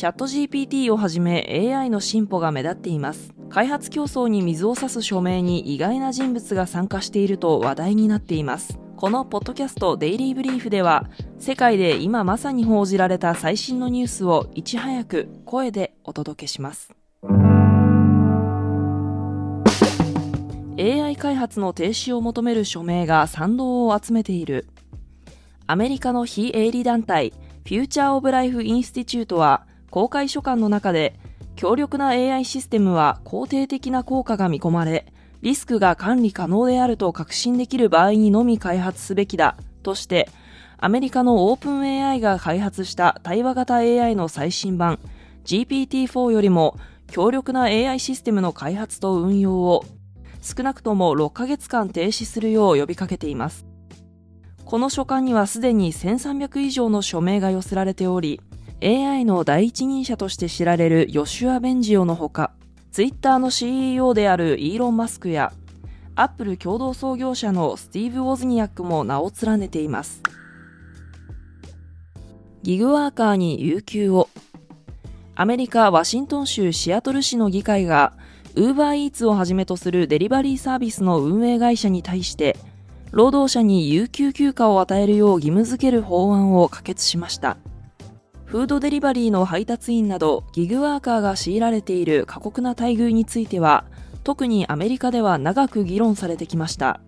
チャット GPT をはじめ AI の進歩が目立っています。開発競争に水を差す署名に意外な人物が参加していると話題になっています。このポッドキャストデイリーブリーフでは世界で今まさに報じられた最新のニュースをいち早く声でお届けします。AI 開発の停止を求める署名が賛同を集めている。アメリカの非営利団体フューチャー・オブ・ライフ・インスティチュートは公開書簡の中で強力な AI システムは肯定的な効果が見込まれリスクが管理可能であると確信できる場合にのみ開発すべきだとしてアメリカのオープン AI が開発した対話型 AI の最新版 GPT-4 よりも強力な AI システムの開発と運用を少なくとも6ヶ月間停止するよう呼びかけています。この書簡にはすでに1300以上の署名が寄せられており、AI の第一人者として知られるヨシュア・ベンジオのほか、ツイッターの CEO であるイーロン・マスクや、アップル共同創業者のスティーブ・ウォズニアックも名を連ねています。ギグワーカーに有給を。アメリカ・ワシントン州シアトル市の議会が、ウーバーイーツをはじめとするデリバリーサービスの運営会社に対して、労働者に有給休暇を与えるよう義務付ける法案を可決しました。フードデリバリーの配達員などギグワーカーが強いられている過酷な待遇については、特にアメリカでは長く議論されてきました。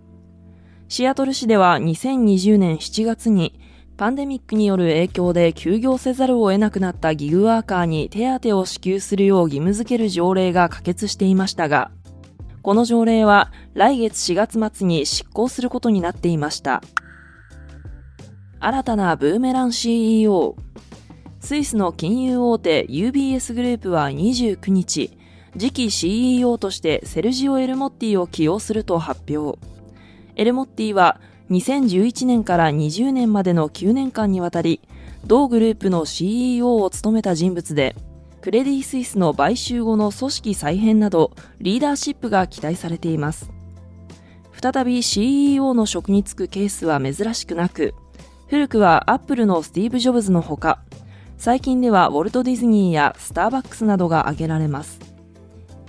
シアトル市では2020年7月にパンデミックによる影響で休業せざるを得なくなったギグワーカーに手当を支給するよう義務付ける条例が可決していましたが、この条例は来月4月末に執行することになっていました。新たなブーメラン CEO、スイスの金融大手 UBS グループは29日、次期 CEO としてセルジオ・エルモッティを起用すると発表。エルモッティは2011年から20年までの9年間にわたり、同グループの CEO を務めた人物で、クレディ・スイスの買収後の組織再編など、リーダーシップが期待されています。再び CEO の職に就くケースは珍しくなく、古くはアップルのスティーブ・ジョブズのほか、最近ではウォルト・ディズニーやスターバックスなどが挙げられます。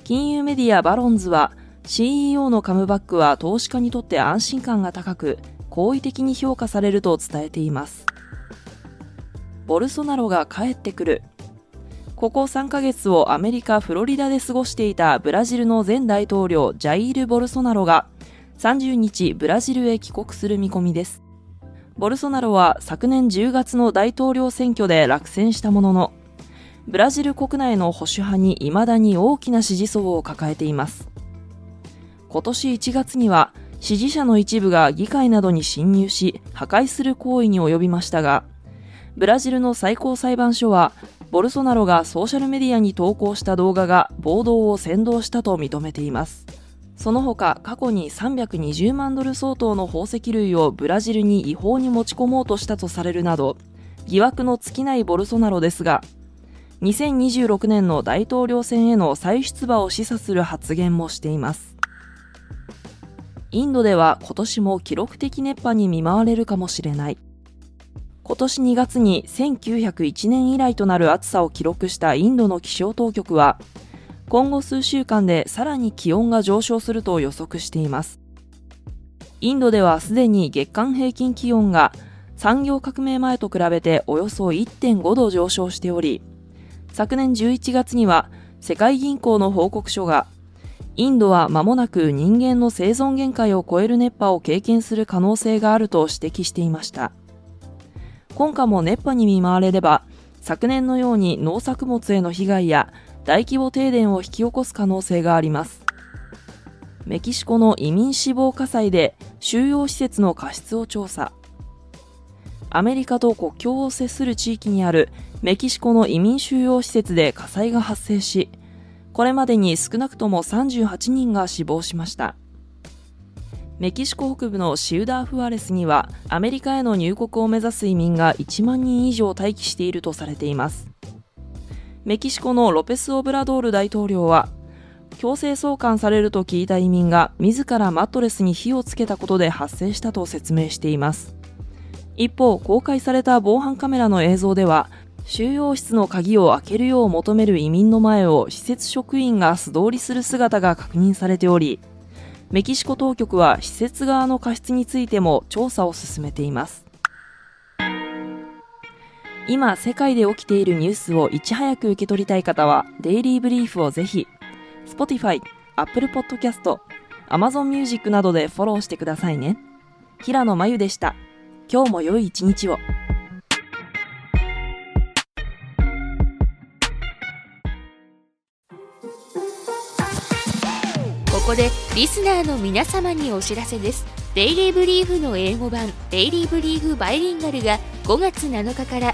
金融メディアバロンズは CEO のカムバックは投資家にとって安心感が高く、好意的に評価されると伝えています。ボルソナロが帰ってくる。ここ3ヶ月をアメリカ・フロリダで過ごしていたブラジルの前大統領ジャイール・ボルソナロが30日ブラジルへ帰国する見込みです。ボルソナロは昨年10月の大統領選挙で落選したものの、ブラジル国内の保守派に未だに大きな支持層を抱えています。今年1月には支持者の一部が議会などに侵入し破壊する行為に及びましたが、ブラジルの最高裁判所は、ボルソナロがソーシャルメディアに投稿した動画が暴動を扇動したと認めています。その他過去に320万ドル相当の宝石類をブラジルに違法に持ち込もうとしたとされるなど疑惑の尽きないボルソナロですが2026年の大統領選への再出馬を示唆する発言もしています。インドでは今年も記録的熱波に見舞われるかもしれない。今年2月に1901年以来となる暑さを記録したインドの気象当局は今後数週間でさらに気温が上昇すると予測しています。インドではすでに月間平均気温が産業革命前と比べておよそ1.5度上昇しており、昨年11月には世界銀行の報告書がインドは間もなく人間の生存限界を超える熱波を経験する可能性があると指摘していました今夏も熱波に見舞われれば昨年のように農作物への被害や大規模停電を引き起こす可能性があります。メキシコの移民死亡火災で収容施設の過失を調査。アメリカと国境を接する地域にあるメキシコの移民収容施設で火災が発生しこれまでに少なくとも38人が死亡しました。メキシコ北部のシウダーフアレスにはアメリカへの入国を目指す移民が1万人以上待機しているとされています。メキシコのロペス・オブラドール大統領は強制送還されると聞いた移民が自らマットレスに火をつけたことで発生したと説明しています。一方公開された防犯カメラの映像では収容室の鍵を開けるよう求める移民の前を施設職員が素通りする姿が確認されておりメキシコ当局は施設側の過失についても調査を進めています。今世界で起きているニュースをいち早く受け取りたい方はデイリーブリーフをぜひ Spotify、Apple Podcast、Amazon Music などでフォローしてくださいね。平野真由でした。今日も良い一日を。ここでリスナーの皆様にお知らせです。デイリーブリーフの英語版デイリーブリーフバイリンガルが5月7日から